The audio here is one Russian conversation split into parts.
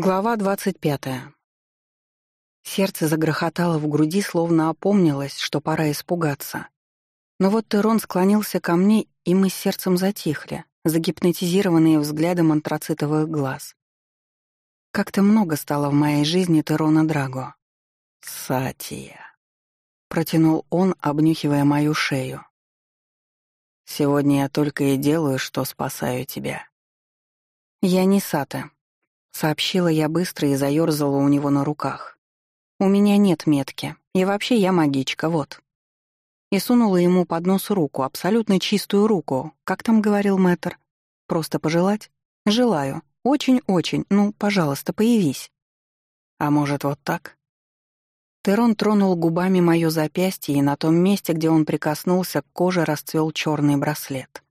Глава двадцать пятая. Сердце загрохотало в груди, словно опомнилось, что пора испугаться. Но вот Терон склонился ко мне, и мы с сердцем затихли, загипнотизированные взглядом антрацитовых глаз. Как-то много стало в моей жизни Терона Драго. «Сатия», — протянул он, обнюхивая мою шею. «Сегодня я только и делаю, что спасаю тебя». «Я не Сата», — сообщила я быстро и заёрзала у него на руках. «У меня нет метки, и вообще я магичка, вот». И сунула ему под нос руку, абсолютно чистую руку, как там говорил мэтр. «Просто пожелать?» «Желаю. Очень-очень. Ну, пожалуйста, появись». «А может, вот так?» Терон тронул губами моё запястье, и на том месте, где он прикоснулся, к коже расцвел черный браслет.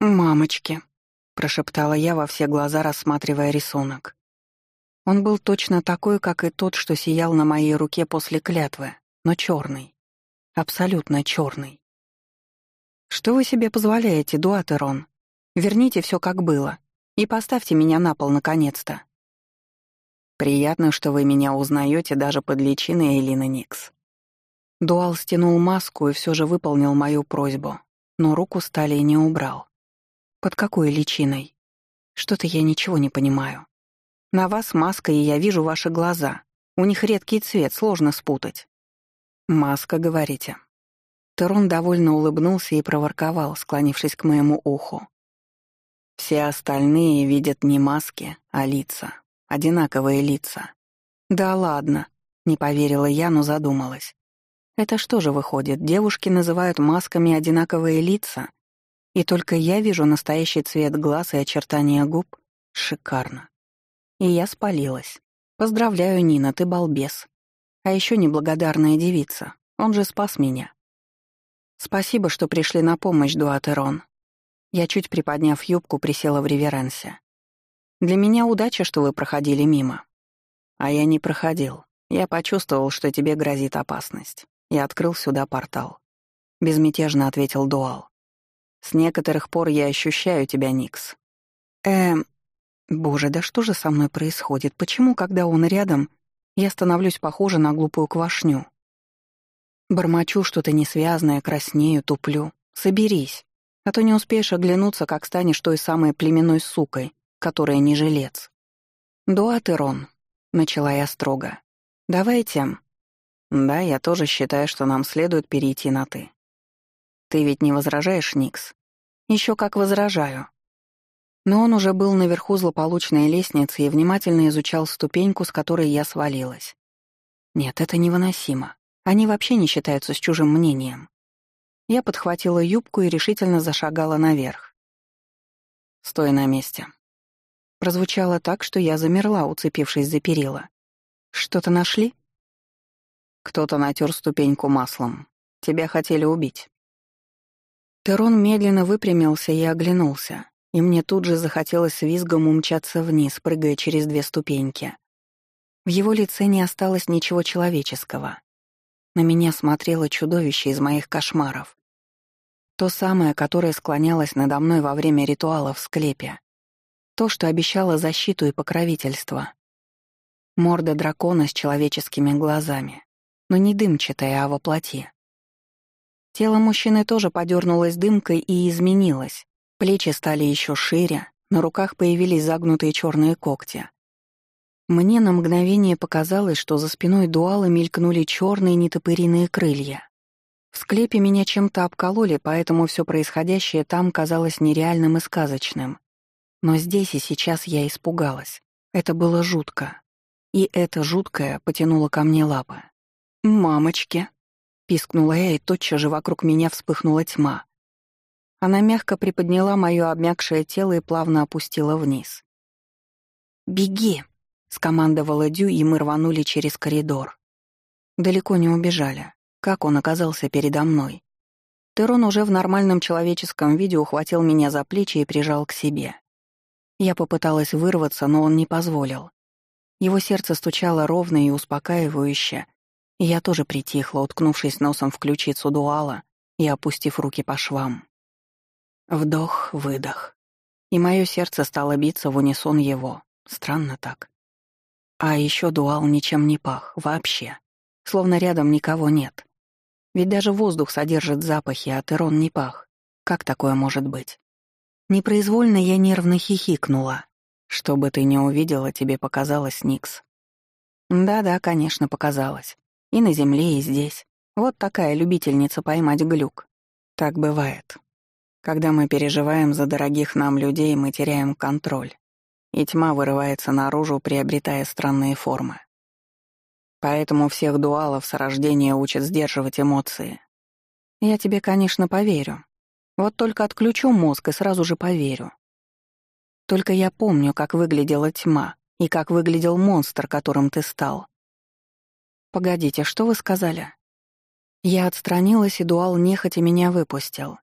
«Мамочки», — прошептала я во все глаза, рассматривая рисунок. Он был точно такой, как и тот, что сиял на моей руке после клятвы, но черный. Абсолютно черный. «Что вы себе позволяете, Дуатерон? Верните все как было и поставьте меня на пол наконец-то». «Приятно, что вы меня узнаете даже под личиной Элины Никс». Дуал стянул маску и все же выполнил мою просьбу, но руку стали не убрал. Под какой личиной? Что-то я ничего не понимаю. На вас маска, и я вижу ваши глаза. У них редкий цвет, сложно спутать. Маска, говорите. Терон довольно улыбнулся и проворковал, склонившись к моему уху. Все остальные видят не маски, а лица. Одинаковые лица. Да ладно, не поверила я, но задумалась. Это что же выходит, девушки называют масками одинаковые лица? И только я вижу настоящий цвет глаз и очертания губ. Шикарно. И я спалилась. Поздравляю, Нина, ты балбес. А еще неблагодарная девица. Он же спас меня. Спасибо, что пришли на помощь, Дуатерон. Я, чуть приподняв юбку, присела в реверансе. Для меня удача, что вы проходили мимо. А я не проходил. Я почувствовал, что тебе грозит опасность. Я открыл сюда портал. Безмятежно ответил Дуал. С некоторых пор я ощущаю тебя, Никс. Эм... Боже, да что же со мной происходит? Почему, когда он рядом, я становлюсь похожа на глупую квашню? Бормочу что-то несвязное, краснею, туплю. Соберись, а то не успеешь оглянуться, как станешь той самой племенной сукой, которая не жилец. «Дуатерон», — начала я строго. «Давайте...» «Да, я тоже считаю, что нам следует перейти на «ты». Ты ведь не возражаешь, Никс? Еще как возражаю. Но он уже был наверху злополучной лестницы и внимательно изучал ступеньку, с которой я свалилась. Нет, это невыносимо. Они вообще не считаются с чужим мнением. Я подхватила юбку и решительно зашагала наверх. «Стой на месте». Прозвучало так, что я замерла, уцепившись за перила. «Что-то нашли?» «Кто-то натер ступеньку маслом. Тебя хотели убить». Терон медленно выпрямился и оглянулся, и мне тут же захотелось с визгом умчаться вниз, прыгая через две ступеньки. В его лице не осталось ничего человеческого. На меня смотрело чудовище из моих кошмаров. То самое, которое склонялось надо мной во время ритуала в склепе. То, что обещало защиту и покровительство. Морда дракона с человеческими глазами, но не дымчатая, а воплоти. Тело мужчины тоже подернулось дымкой и изменилось. Плечи стали еще шире, на руках появились загнутые черные когти. Мне на мгновение показалось, что за спиной дуала мелькнули черные нетопыриные крылья. В склепе меня чем-то обкололи, поэтому все происходящее там казалось нереальным и сказочным. Но здесь и сейчас я испугалась. Это было жутко. И это жуткое потянуло ко мне лапы. «Мамочки!» Пискнула я, и тотчас же вокруг меня вспыхнула тьма. Она мягко приподняла моё обмякшее тело и плавно опустила вниз. «Беги!» — скомандовала Дю, и мы рванули через коридор. Далеко не убежали. Как он оказался передо мной? Терон уже в нормальном человеческом виде ухватил меня за плечи и прижал к себе. Я попыталась вырваться, но он не позволил. Его сердце стучало ровно и успокаивающе, я тоже притихла, уткнувшись носом в ключицу дуала и опустив руки по швам. Вдох, выдох. И мое сердце стало биться в унисон его. Странно так. А еще дуал ничем не пах, вообще. Словно рядом никого нет. Ведь даже воздух содержит запахи, а Терон не пах. Как такое может быть? Непроизвольно я нервно хихикнула. Что бы ты ни увидела, тебе показалось, Никс. Да-да, конечно, показалось. И на земле, и здесь. Вот такая любительница поймать глюк. Так бывает. Когда мы переживаем за дорогих нам людей, мы теряем контроль. И тьма вырывается наружу, приобретая странные формы. Поэтому всех дуалов с рождения учат сдерживать эмоции. Я тебе, конечно, поверю. Вот только отключу мозг и сразу же поверю. Только я помню, как выглядела тьма и как выглядел монстр, которым ты стал. Погодите, что вы сказали? Я отстранилась, и дуал нехотя меня выпустил.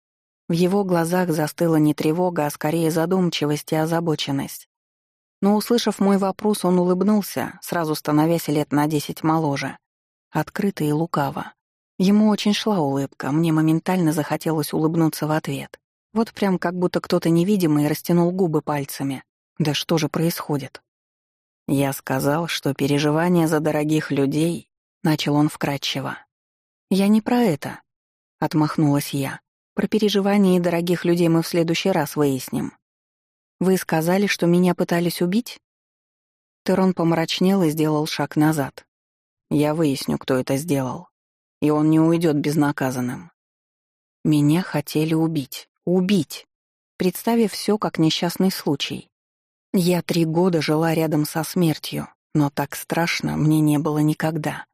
В его глазах застыла не тревога, а скорее задумчивость и озабоченность. Но, услышав мой вопрос, он улыбнулся, сразу становясь лет на десять моложе. Открыто и лукаво. Ему очень шла улыбка, мне моментально захотелось улыбнуться в ответ. Вот прям как будто кто-то невидимый растянул губы пальцами. Да что же происходит? Я сказал, что переживания за дорогих людей, начал он вкратчиво, «Я не про это», — отмахнулась я. «Про переживания и дорогих людей мы в следующий раз выясним. Вы сказали, что меня пытались убить?» Терон помрачнел и сделал шаг назад. «Я выясню, кто это сделал. И он не уйдет безнаказанным». Меня хотели убить. Убить. Представив все как несчастный случай. Я три года жила рядом со смертью, но так страшно мне не было никогда.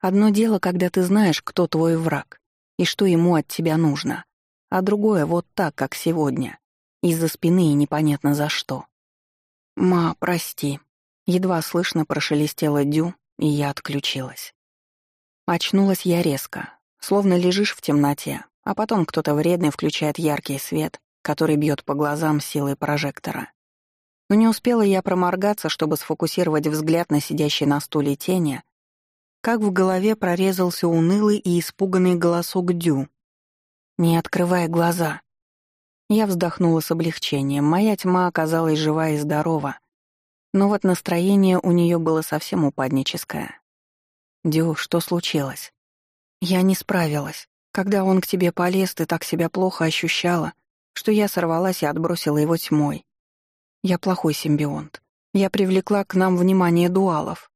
Одно дело, когда ты знаешь, кто твой враг и что ему от тебя нужно, а другое вот так, как сегодня, из-за спины и непонятно за что. «Ма, прости», — едва слышно прошелестела Дю, и я отключилась. Очнулась я резко, словно лежишь в темноте, а потом кто-то вредный включает яркий свет, который бьет по глазам силой прожектора. Но не успела я проморгаться, чтобы сфокусировать взгляд на сидящей на стуле тени, как в голове прорезался унылый и испуганный голосок Дю. «Не открывая глаза». Я вздохнула с облегчением. Моя тьма оказалась жива и здорова. Но вот настроение у нее было совсем упадническое. «Дю, что случилось?» «Я не справилась. Когда он к тебе полез, ты так себя плохо ощущала, что я сорвалась и отбросила его тьмой. Я плохой симбионт. Я привлекла к нам внимание дуалов.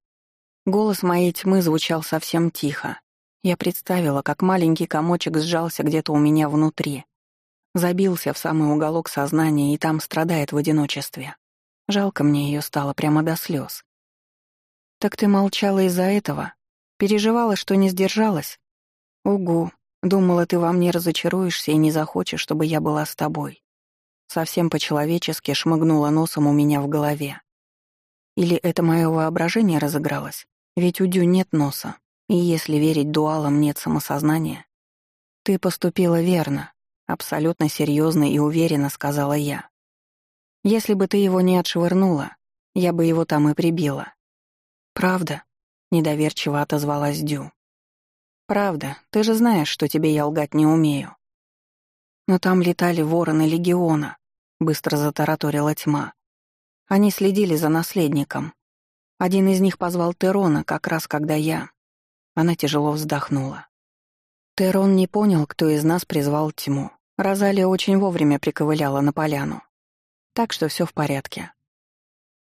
Голос моей тьмы звучал совсем тихо. Я представила, как маленький комочек сжался где-то у меня внутри. Забился в самый уголок сознания и там страдает в одиночестве. Жалко мне ее стало прямо до слез. «Так ты молчала из-за этого? Переживала, что не сдержалась?» «Угу. Думала, ты во мне разочаруешься и не захочешь, чтобы я была с тобой». Совсем по-человечески шмыгнула носом у меня в голове. Или это мое воображение разыгралось? Ведь у Дю нет носа, и если верить дуалам нет самосознания. Ты поступила верно, абсолютно серьезно и уверенно сказала я. Если бы ты его не отшвырнула, я бы его там и прибила. Правда? Недоверчиво отозвалась Дю. Правда, ты же знаешь, что тебе я лгать не умею. Но там летали вороны легиона, быстро затараторила тьма. Они следили за наследником, один из них позвал Терона, как раз когда я... Она тяжело вздохнула. Терон не понял, кто из нас призвал тьму. Розалия очень вовремя приковыляла на поляну. Так что все в порядке.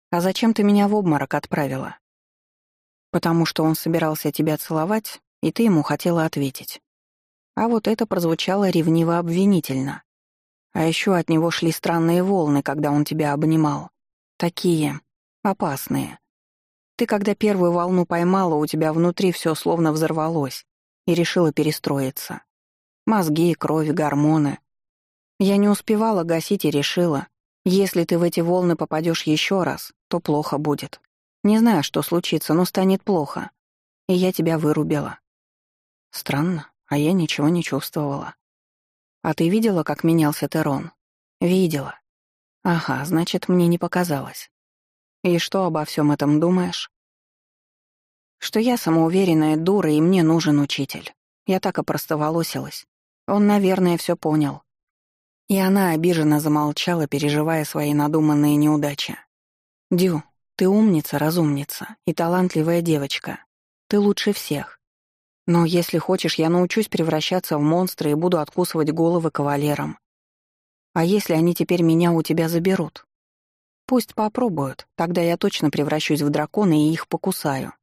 «А зачем ты меня в обморок отправила?» «Потому что он собирался тебя целовать, и ты ему хотела ответить». А вот это прозвучало ревниво-обвинительно. А еще от него шли странные волны, когда он тебя обнимал. Такие опасные. Ты, когда первую волну поймала, у тебя внутри все словно взорвалось и решила перестроиться. Мозги, кровь, гормоны. Я не успевала гасить и решила, если ты в эти волны попадешь еще раз, то плохо будет. Не знаю, что случится, но станет плохо. И я тебя вырубила. Странно, а я ничего не чувствовала. А ты видела, как менялся Терон? Видела. Ага, значит, мне не показалось. И что обо всем этом думаешь? Что я самоуверенная дура, и мне нужен учитель. Я так опростоволосилась. Он, наверное, все понял. И она обиженно замолчала, переживая свои надуманные неудачи. «Дю, Ты умница, разумница и талантливая девочка. Ты лучше всех. Но если хочешь, я научусь превращаться в монстра и буду откусывать головы кавалерам. А если они теперь меня у тебя заберут? Пусть попробуют, тогда я точно превращусь в дракона и их покусаю.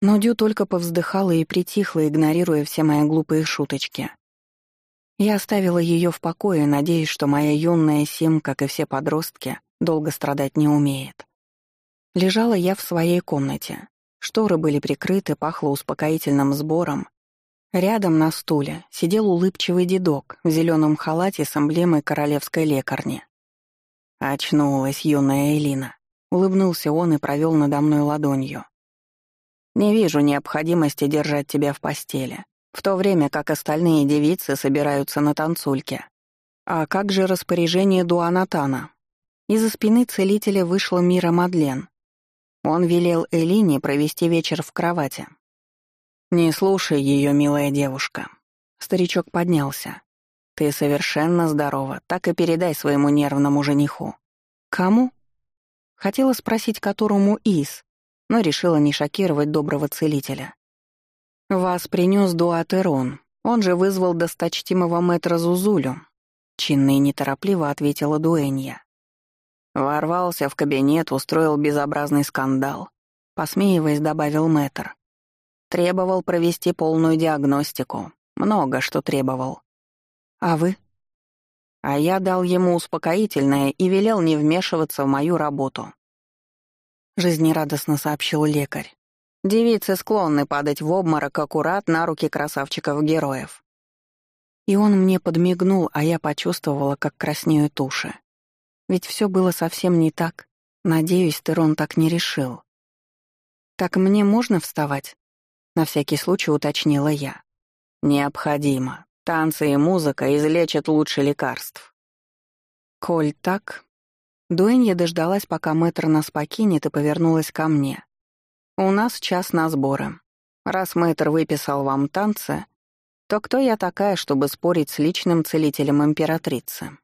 Но Дю только повздыхала и притихла, игнорируя все мои глупые шуточки. Я оставила ее в покое, надеясь, что моя юная Сим, как и все подростки, долго страдать не умеет. Лежала я в своей комнате. Шторы были прикрыты, пахло успокоительным сбором. Рядом на стуле сидел улыбчивый дедок в зеленом халате с эмблемой королевской лекарни. Очнулась юная Элина. Улыбнулся он и провел надо мной ладонью. «Не вижу необходимости держать тебя в постели в то время как остальные девицы собираются на танцульке. А как же распоряжение Дуанатана? Из-за спины целителя вышла Мира Мадлен. Он велел Элине провести вечер в кровати. «Не слушай ее, милая девушка». Старичок поднялся. «Ты совершенно здорова, так и передай своему нервному жениху». «Кому?» Хотела спросить, которому из, но решила не шокировать доброго целителя. «Вас принес Дуатерон. Он же вызвал досточтимого мэтра Зузулю», — чинно и неторопливо ответила Дуэнья. Ворвался в кабинет, устроил безобразный скандал. Посмеиваясь, добавил мэтр. Требовал провести полную диагностику. Много что требовал. А вы? А я дал ему успокоительное и велел не вмешиваться в мою работу. Жизнерадостно сообщил лекарь. Девицы склонны падать в обморок аккурат на руки красавчиков-героев. И он мне подмигнул, а я почувствовала, как краснеют уши. Ведь все было совсем не так. Надеюсь, Терон так не решил. «Так мне можно вставать?» — на всякий случай уточнила я. «Необходимо. Танцы и музыка излечат лучше лекарств». «Коль так...» Дуэнья дождалась, пока мэтр нас покинет, и повернулась ко мне. «У нас час на сборы. Раз мэтр выписал вам танцы, то кто я такая, чтобы спорить с личным целителем императрицы?»